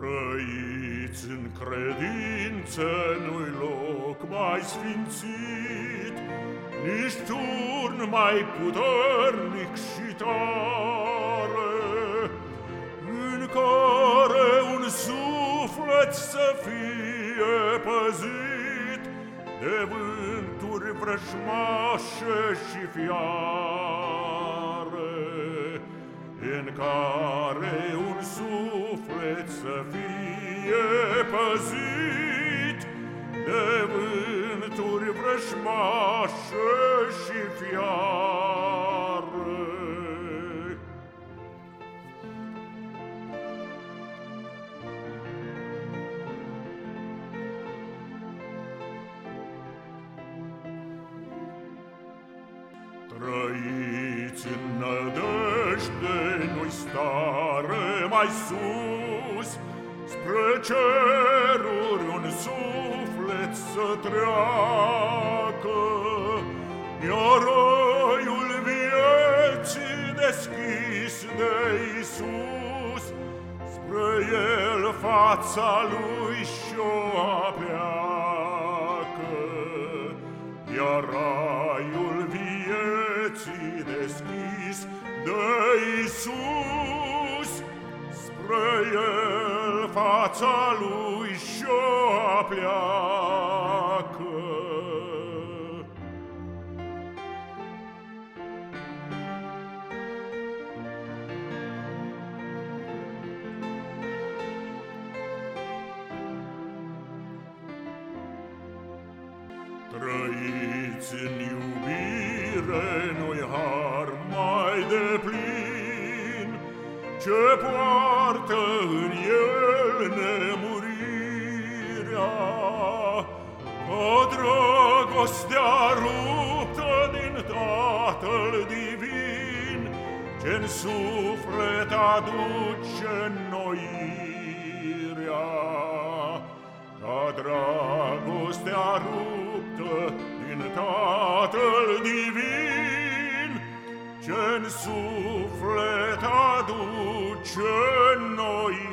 Trăiți în credință, nu-i loc mai sfințit, Nici turn mai puternic și tare, În care un suflet să fie păzit De vânturi vrășmașe și fiare, În care un suflet să fie păzit De vânturi vrășmașe și fiare. Trăiți în nădejde, nu-i stare mai sus, Spre ceruri un suflet să treacă, Iar raiul vieții deschis de Iisus, Spre el fața lui și-o apeacă, Iar raiul vieții deschis de Iisus, Spre el fața lui și-o apleacă. Trăiți în iubire, nu-i har mai de plin, Ce poartă în el nemurirea, Ca dragostea ruptă din Tatăl Divin, Ce-n suflet aduce înnoirea. Ca dragostea ruptă din Tatăl Tatăl divin ce-n suflet aduce noi.